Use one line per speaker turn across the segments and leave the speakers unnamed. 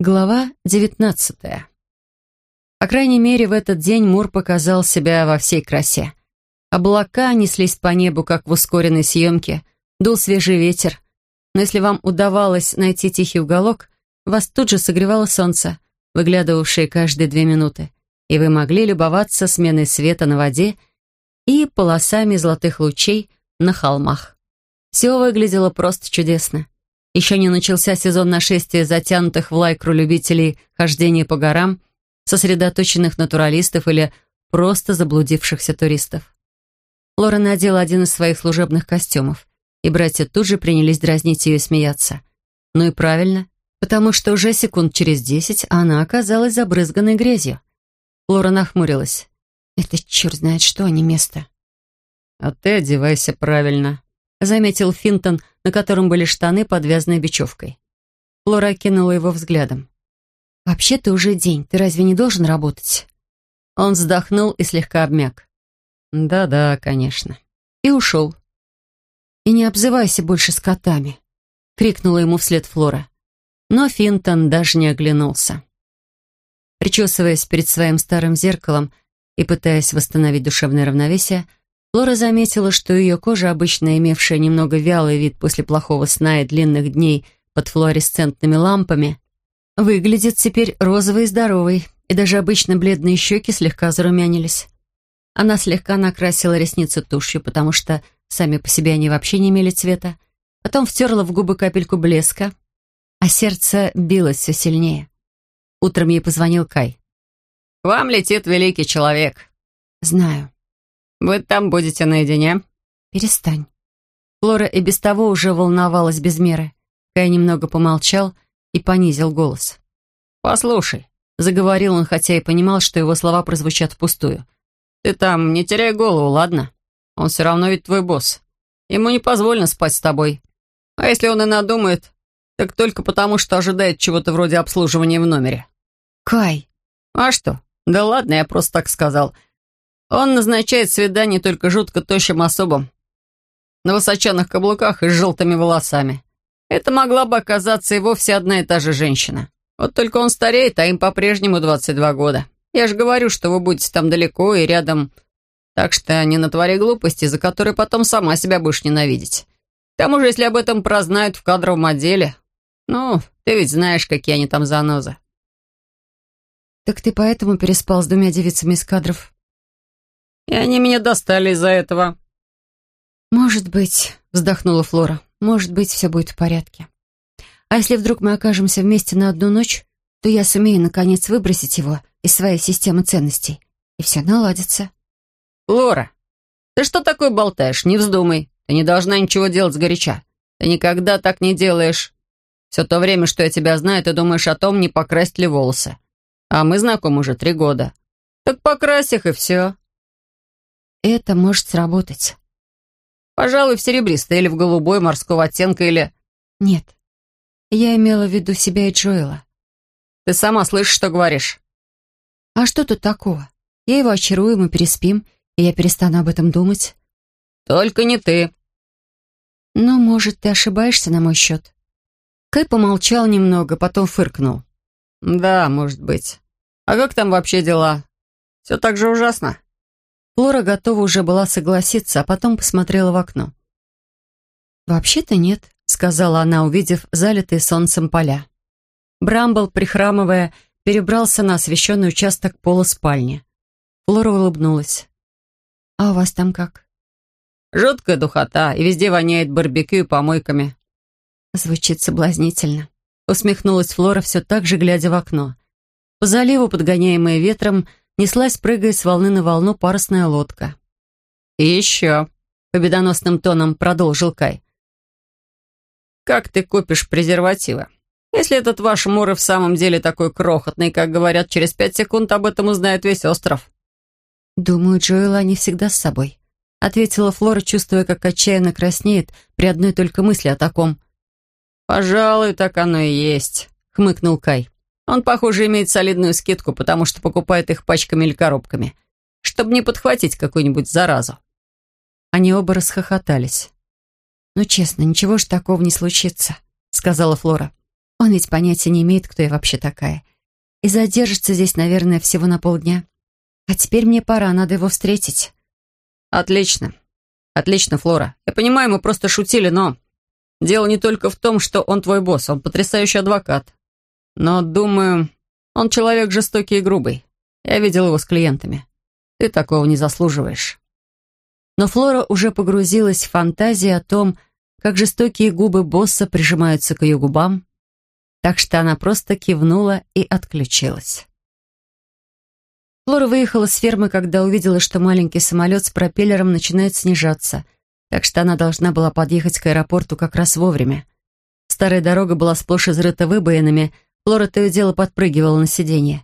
Глава девятнадцатая. По крайней мере, в этот день Мур показал себя во всей красе. Облака неслись по небу, как в ускоренной съемке, дул свежий ветер. Но если вам удавалось найти тихий уголок, вас тут же согревало солнце, выглядывавшее каждые две минуты, и вы могли любоваться сменой света на воде и полосами золотых лучей на холмах. Все выглядело просто чудесно. Еще не начался сезон нашествия затянутых в лайкру любителей хождения по горам, сосредоточенных натуралистов или просто заблудившихся туристов. Лора надела один из своих служебных костюмов, и братья тут же принялись дразнить ее и смеяться. Ну и правильно, потому что уже секунд через десять она оказалась забрызганной грязью. Лора нахмурилась. «Это черт знает что, а не место». «А ты одевайся правильно», — заметил Финтон, на котором были штаны, подвязанные бечевкой. Флора кинула его взглядом. «Вообще-то уже день. Ты разве не должен работать?» Он вздохнул и слегка обмяк. «Да-да, конечно». И ушел. «И не обзывайся больше с котами», — крикнула ему вслед Флора. Но Финтон даже не оглянулся. Причесываясь перед своим старым зеркалом и пытаясь восстановить душевное равновесие, Лора заметила, что ее кожа, обычно имевшая немного вялый вид после плохого сна и длинных дней под флуоресцентными лампами, выглядит теперь розовой и здоровой, и даже обычно бледные щеки слегка зарумянились. Она слегка накрасила ресницы тушью, потому что сами по себе они вообще не имели цвета, потом втерла в губы капельку блеска, а сердце билось все сильнее. Утром ей позвонил Кай.
«К вам летит великий человек».
«Знаю».
«Вы там будете наедине?»
«Перестань». Флора и без того уже волновалась без меры. Кай немного помолчал и понизил голос.
«Послушай», —
заговорил он, хотя и понимал, что его слова прозвучат впустую.
«Ты там не теряй голову, ладно? Он все равно ведь твой босс. Ему не позволено спать с тобой. А если он и надумает, так только потому, что ожидает чего-то вроде обслуживания в номере».
«Кай!»
«А что? Да ладно, я просто так сказал. Он назначает свидание только жутко тощим особам. На высоченных каблуках и с желтыми волосами. Это могла бы оказаться и вовсе одна и та же женщина. Вот только он стареет, а им по-прежнему 22 года. Я же говорю, что вы будете там далеко и рядом. Так что не натвори глупости, за которые потом сама себя будешь ненавидеть. К тому же, если об этом прознают в кадровом отделе... Ну, ты ведь знаешь, какие они там занозы.
Так ты поэтому переспал с двумя девицами из кадров?
И они меня достали из-за этого».
«Может быть», — вздохнула Флора, «может быть, все будет в порядке. А если вдруг мы окажемся вместе на одну ночь, то я сумею, наконец, выбросить его из своей системы ценностей, и все наладится».
«Флора, ты что такое болтаешь? Не вздумай. Ты не должна ничего делать сгоряча. Ты никогда так не делаешь. Все то время, что я тебя знаю, ты думаешь о том, не покрасить ли волосы. А мы знакомы уже три года. Так покрась их, и все.
Это может сработать.
Пожалуй, в серебристый или в голубой морского оттенка или...
Нет. Я имела в виду себя и Джоэла.
Ты сама слышишь, что говоришь?
А что тут такого? Я его очарую, мы переспим, и я перестану об этом думать.
Только не ты.
Ну, может, ты ошибаешься на мой счет? Кай помолчал немного, потом фыркнул.
Да, может быть. А как там вообще дела? Все так же ужасно?
Флора готова уже была согласиться, а потом посмотрела в окно. «Вообще-то нет», — сказала она, увидев залитые солнцем поля. Брамбл, прихрамывая, перебрался на освещенный участок пола спальни. Флора улыбнулась. «А у вас там как?»
«Жуткая духота, и везде воняет барбекю и помойками».
Звучит соблазнительно. Усмехнулась Флора, все так же глядя в окно. По заливу, подгоняемая ветром, неслась, прыгая с волны на волну, парусная лодка.
«И еще», — победоносным тоном продолжил Кай. «Как ты купишь презервативы? Если этот ваш Мур в самом деле такой крохотный, как говорят, через пять секунд об этом узнает весь остров».
«Думаю, Джоэла не всегда с собой», — ответила Флора, чувствуя, как отчаянно краснеет при одной только мысли о таком.
«Пожалуй, так оно и есть», — хмыкнул Кай. Он, похоже, имеет солидную скидку, потому что покупает их пачками или коробками, чтобы не подхватить какую-нибудь заразу.
Они оба расхохотались. «Ну, честно, ничего ж такого не случится», — сказала Флора. Он ведь понятия не имеет, кто я вообще такая. И задержится здесь, наверное, всего на полдня. А теперь мне пора, надо его встретить.
Отлично. Отлично, Флора. Я понимаю, мы просто шутили, но... Дело не только в том, что он твой босс, он потрясающий адвокат. Но, думаю, он человек жестокий и грубый. Я видел его с клиентами. Ты такого не заслуживаешь.
Но Флора уже погрузилась в фантазии о том, как жестокие губы босса прижимаются к ее губам, так что она просто кивнула и отключилась. Флора выехала с фермы, когда увидела, что маленький самолет с пропеллером начинает снижаться, так что она должна была подъехать к аэропорту как раз вовремя. Старая дорога была сплошь изрыта выбоинами, Флора то и дело подпрыгивала на сиденье.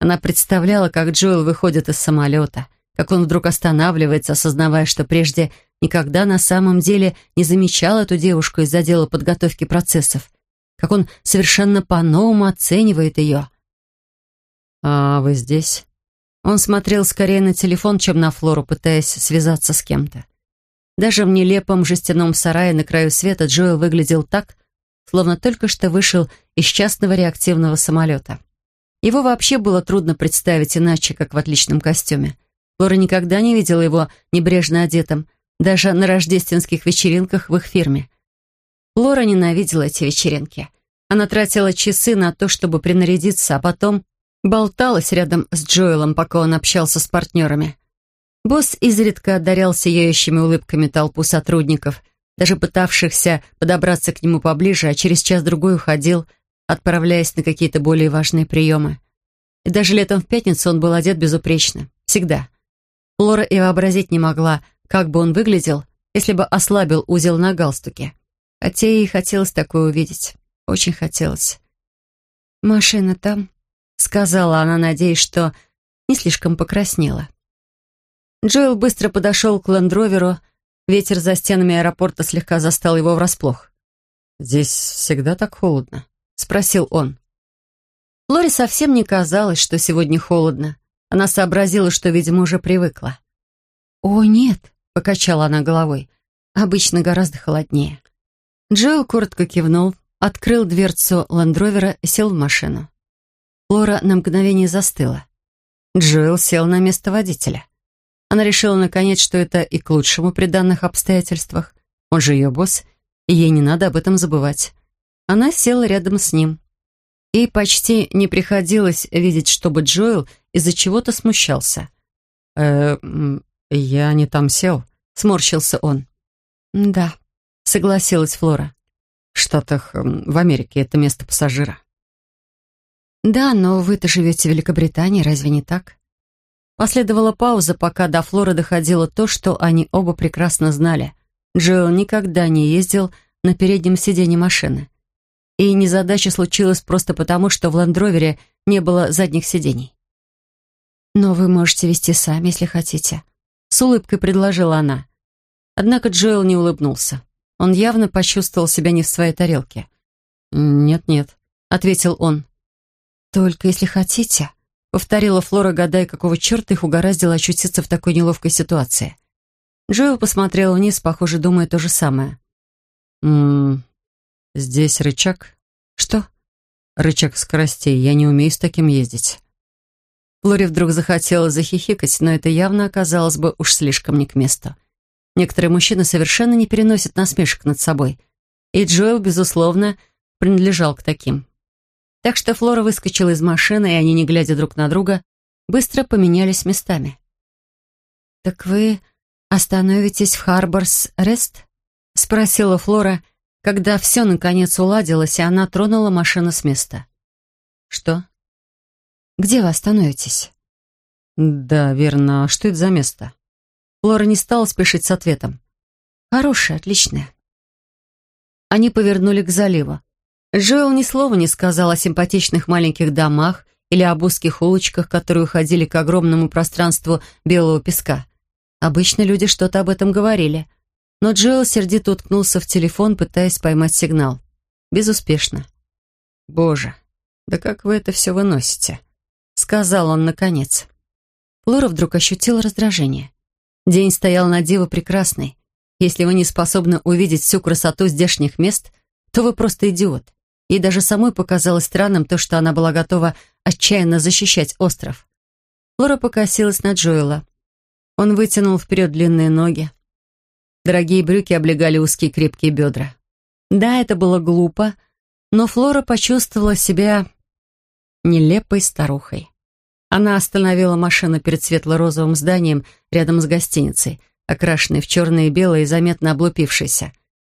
Она представляла, как Джоэл выходит из самолета, как он вдруг останавливается, осознавая, что прежде никогда на самом деле не замечал эту девушку из-за дела подготовки процессов, как он совершенно по-новому оценивает ее.
«А вы здесь?»
Он смотрел скорее на телефон, чем на Флору, пытаясь связаться с кем-то. Даже в нелепом жестяном сарае на краю света Джоэл выглядел так, словно только что вышел из частного реактивного самолета. Его вообще было трудно представить иначе, как в отличном костюме. Флора никогда не видела его небрежно одетым, даже на рождественских вечеринках в их фирме. Флора ненавидела эти вечеринки. Она тратила часы на то, чтобы принарядиться, а потом болталась рядом с Джоэлом, пока он общался с партнерами. Босс изредка одарял сияющими улыбками толпу сотрудников, даже пытавшихся подобраться к нему поближе, а через час-другой уходил, отправляясь на какие-то более важные приемы. И даже летом в пятницу он был одет безупречно. Всегда. Флора и вообразить не могла, как бы он выглядел, если бы ослабил узел на галстуке. Хотя ей хотелось такое увидеть. Очень хотелось. «Машина там», — сказала она, надеясь, что не слишком покраснела. Джоэл быстро подошел к лендроверу. Ветер за стенами аэропорта слегка застал его врасплох.
«Здесь всегда так холодно?»
— спросил он. Лори совсем не казалось, что сегодня холодно. Она сообразила, что, видимо, уже привыкла. «О, нет», — покачала она головой, — «обычно гораздо холоднее». Джоэл коротко кивнул, открыл дверцу ландровера и сел в машину. Флора на мгновение застыла. Джоэл сел на место водителя. Она решила, наконец, что это и к лучшему при данных обстоятельствах. Он же ее босс, и ей не надо об этом забывать. Она села рядом с ним. И почти не приходилось видеть, чтобы Джоэл из-за чего-то смущался.
«Э, я не там сел», — сморщился он.
«Да», — согласилась Флора.
«В Штатах, в Америке, это место пассажира».
«Да, но вы-то живете в Великобритании, разве не так?» Последовала пауза, пока до Флоры доходило то, что они оба прекрасно знали. Джоэл никогда не ездил на переднем сиденье машины. И незадача случилась просто потому, что в ландровере не было задних сидений. «Но вы можете вести сами, если хотите», — с улыбкой предложила она. Однако Джоэл не улыбнулся. Он явно почувствовал себя не в своей тарелке.
«Нет-нет», —
ответил он. «Только если хотите», — повторила Флора, гадая, какого черта их угораздило очутиться в такой неловкой ситуации. Джоэл посмотрел вниз, похоже, думая то же самое.
«Ммм, здесь рычаг?»
«Что?»
«Рычаг скоростей. Я не умею с таким ездить».
Флоре вдруг захотелось захихикать, но это явно оказалось бы уж слишком не к месту. Некоторые мужчины совершенно не переносят насмешек над собой. И Джоэл, безусловно, принадлежал к таким. Так что Флора выскочила из машины, и они, не глядя друг на друга, быстро поменялись местами. «Так вы остановитесь в Харборс Рест?» — спросила Флора, когда все наконец уладилось, и она тронула машину с места.
«Что?»
«Где вы остановитесь?»
«Да, верно. Что это за место?»
Флора не стала спешить с ответом. «Хорошее, отличное». Они повернули к заливу. Джоэл ни слова не сказал о симпатичных маленьких домах или об узких улочках, которые уходили к огромному пространству белого песка. Обычно люди что-то об этом говорили. Но Джоэл сердито уткнулся в телефон, пытаясь поймать сигнал. Безуспешно.
«Боже, да как вы это все выносите?» — сказал он наконец.
Флора вдруг ощутила раздражение. День стоял на диво прекрасный. Если вы не способны увидеть всю красоту здешних мест, то вы просто идиот. Ей даже самой показалось странным то, что она была готова отчаянно защищать остров. Флора покосилась на Джоэла. Он вытянул вперед длинные ноги. Дорогие брюки облегали узкие крепкие бедра. Да, это было глупо, но Флора почувствовала себя нелепой старухой. Она остановила машину перед светло-розовым зданием рядом с гостиницей, окрашенной в черное и белое и заметно облупившейся.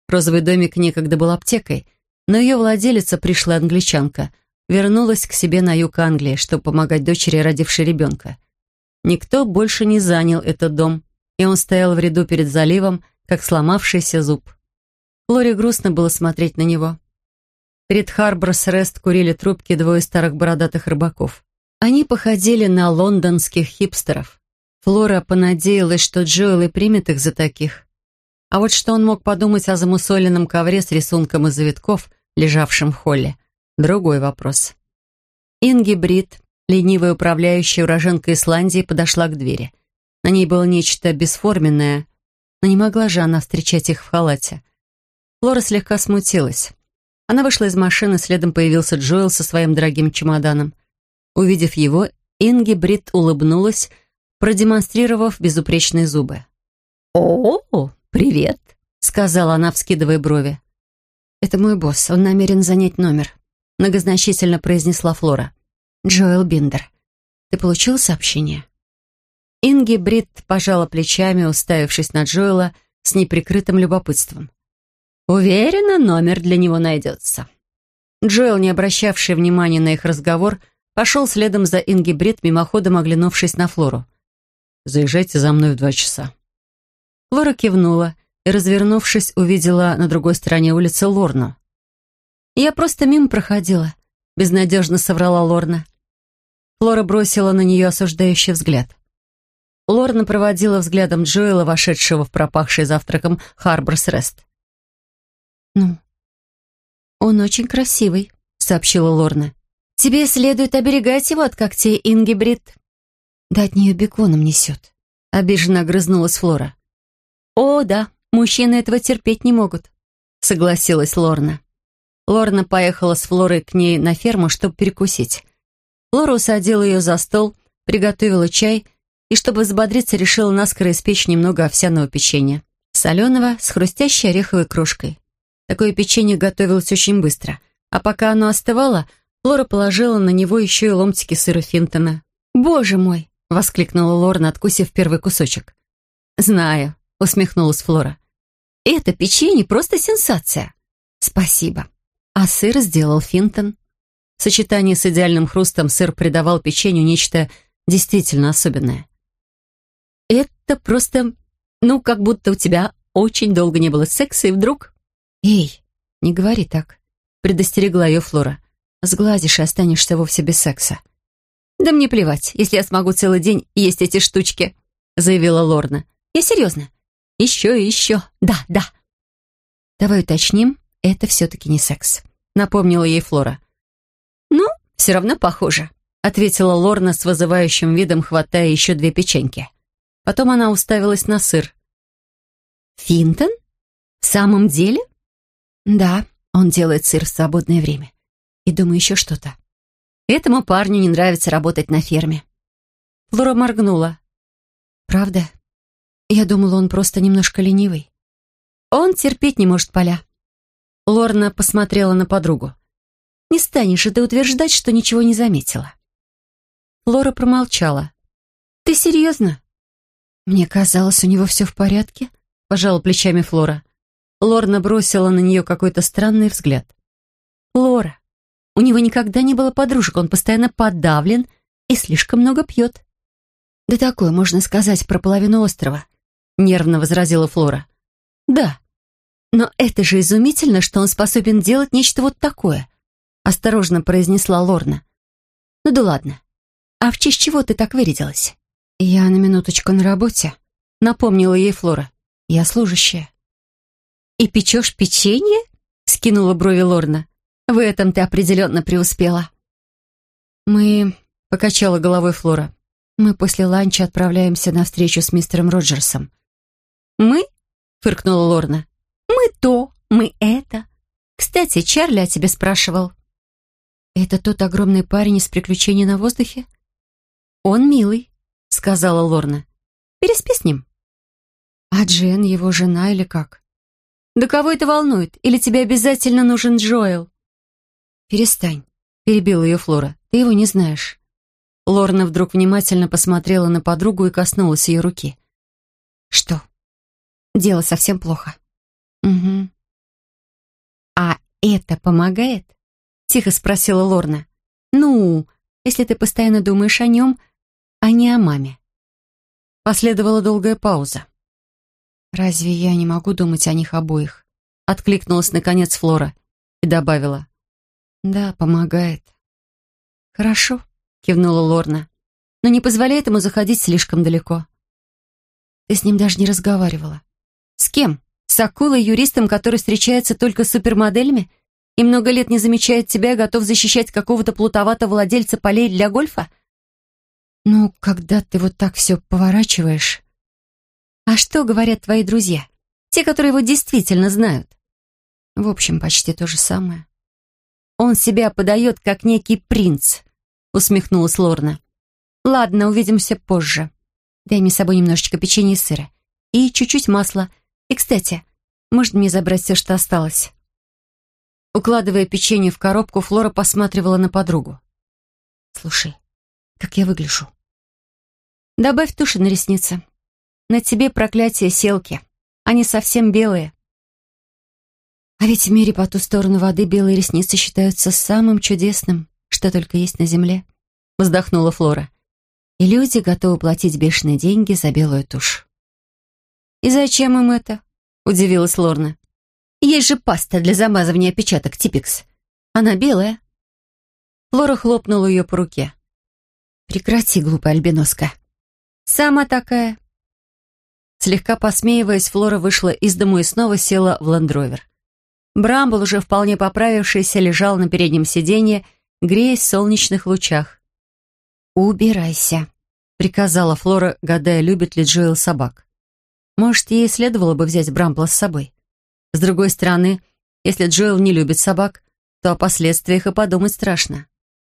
Розовый домик некогда был аптекой, но ее владелица, пришлая англичанка, вернулась к себе на юг Англии, чтобы помогать дочери, родившей ребенка. Никто больше не занял этот дом, и он стоял в ряду перед заливом, как сломавшийся зуб. Флоре грустно было смотреть на него. Перед Харборс Рест курили трубки двое старых бородатых рыбаков. Они походили на лондонских хипстеров. Флора понадеялась, что Джоэл и примет их за таких. А вот что он мог подумать о замусоленном ковре с рисунком из завитков, лежавшем в холле, другой вопрос. Инги Брит, ленивая управляющая уроженка Исландии, подошла к двери. На ней было нечто бесформенное, но не могла же она встречать их в халате. Флора слегка смутилась. Она вышла из машины, следом появился Джоэл со своим дорогим чемоданом. Увидев его, Инги Брит улыбнулась, продемонстрировав безупречные зубы. «О, привет!» — сказала она, вскидывая брови. «Это мой босс, он намерен занять номер», — многозначительно произнесла Флора. «Джоэл Биндер, ты получил сообщение?» Инги Брит пожала плечами, уставившись на Джоэла с неприкрытым любопытством. «Уверена, номер для него найдется». Джоэл, не обращавший внимания на их разговор, — Пошел следом за Инги Брит, мимоходом оглянувшись на Флору. «Заезжайте за мной в два часа». Флора кивнула и, развернувшись, увидела на другой стороне улицы Лорну. «Я просто мимо проходила», — безнадежно соврала Лорна. Флора бросила на нее осуждающий взгляд. Лорна проводила взглядом Джоэла, вошедшего в пропахший завтраком Харборс Рест. «Ну, он очень красивый», — сообщила Лорна. Тебе следует оберегать его от когтей, Ингибрид. Да от нее беконом несет. Обиженно огрызнулась Флора. О, да, мужчины этого терпеть не могут, согласилась Лорна. Лорна поехала с Флорой к ней на ферму, чтобы перекусить. Флора усадила ее за стол, приготовила чай и, чтобы взбодриться, решила наскоро испечь немного овсяного печенья. Соленого с хрустящей ореховой крошкой. Такое печенье готовилось очень быстро, а пока оно остывало, Лора положила на него еще и ломтики сыра Финтона. «Боже мой!» — воскликнула Лорна, откусив первый кусочек. «Знаю», — усмехнулась Флора. «Это печенье просто сенсация». «Спасибо». А сыр сделал Финтон. В сочетании с идеальным хрустом сыр придавал печенью нечто действительно особенное. «Это просто... Ну, как будто у тебя очень долго не было секса, и вдруг...» «Эй, не говори так», — предостерегла ее Флора. Сглазишь и останешься вовсе без секса. «Да мне плевать, если я смогу целый день есть эти штучки», заявила Лорна. «Я серьезно. Еще и еще. Да, да». «Давай уточним, это все-таки не секс», напомнила ей Флора. «Ну, все равно похоже», ответила Лорна с вызывающим видом, хватая еще две печеньки. Потом она уставилась на сыр. «Финтон? В самом деле?» «Да, он делает сыр в свободное время и думаю еще что-то. Этому парню не нравится работать на ферме. Флора моргнула. Правда? Я думала, он просто немножко ленивый. Он терпеть не может поля. Лорна посмотрела на подругу. «Не станешь же ты утверждать, что ничего не заметила». Флора промолчала. «Ты серьезно?» «Мне казалось, у него все в порядке», — пожала плечами Флора. Лорна бросила на нее какой-то странный взгляд. «Флора, у него никогда не было подружек, он постоянно подавлен и слишком много пьет. «Да такое можно сказать про половину острова», — нервно возразила Флора. «Да, но это же изумительно, что он способен делать нечто вот такое», — осторожно произнесла Лорна. «Ну да ладно. А в честь чего ты так вырядилась?» «Я на минуточку на работе», — напомнила ей Флора. «Я служащая». «И печешь печенье?» — скинула брови Лорна. В этом ты определенно преуспела». «Мы...» — покачала головой Флора. «Мы после ланча отправляемся на встречу с мистером Роджерсом». «Мы?» — фыркнула Лорна. «Мы то, мы это. Кстати, Чарли о тебе спрашивал». «Это тот огромный парень из «Приключений на воздухе»?» «Он милый», — сказала Лорна. «Переспи с ним». «А Джен его жена или как?» «Да кого это волнует? Или тебе обязательно нужен Джоэл?» «Перестань», — перебила ее Флора. «Ты его не знаешь». Лорна вдруг внимательно посмотрела на подругу и коснулась ее руки. «Что?» «Дело совсем плохо». «Угу». «А это помогает?» — тихо спросила Лорна. «Ну, если ты постоянно думаешь о нем, а не о маме». Последовала долгая пауза. «Разве я не могу думать о них обоих?» Откликнулась, наконец, Флора и добавила. «Да, помогает». «Хорошо», — кивнула Лорна. «Но не позволяет ему заходить слишком далеко». «Ты с ним даже не разговаривала». «С кем? С акулой, юристом, который встречается только с супермоделями и много лет не замечает тебя и готов защищать какого-то плутоватого владельца полей для гольфа?» «Ну, когда ты вот так все поворачиваешь...» А что говорят твои друзья? Те, которые его действительно знают? В общем, почти то же самое. Он себя подает как некий принц, усмехнулась Лорна. Ладно, увидимся позже. Дай мне с собой немножечко печенья и сыра. И чуть-чуть масла. И, кстати, может мне забрать все, что осталось? Укладывая печенье в коробку, Флора посматривала на подругу. «Слушай, как я выгляжу?» «Добавь туши на ресницы. На тебе проклятие селки. Они совсем белые. А ведь в мире по ту сторону воды белые ресницы считаются самым чудесным, что только есть на земле. Вздохнула Флора. И люди готовы платить бешеные деньги за белую тушь. «И зачем им это?» — удивилась Лорна. «Есть же паста для замазывания опечаток Tipp-Ex. Она белая». Флора хлопнула ее по руке. «Прекрати, глупая альбиноска». «Сама такая», Слегка посмеиваясь, Флора вышла из дому и снова села в ландровер. Брамбл, уже вполне поправившийся, лежал на переднем сиденье, греясь в солнечных лучах. «Убирайся», — приказала Флора, гадая, любит ли Джоэл собак. Может, ей следовало бы взять Брамбла с собой. С другой стороны, если Джоэл не любит собак, то о последствиях и подумать страшно.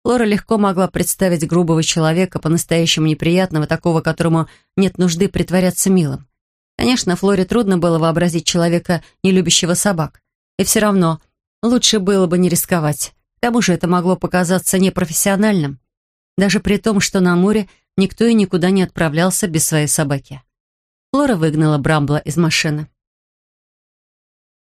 Флора легко могла представить грубого человека, по-настоящему неприятного, такого, которому нет нужды притворяться милым. Конечно, Флоре трудно было вообразить человека, не любящего собак. И все равно лучше было бы не рисковать. К тому же это могло показаться непрофессиональным. Даже при том, что на море никто и никуда не отправлялся без своей собаки. Флора выгнала Брамбла из машины.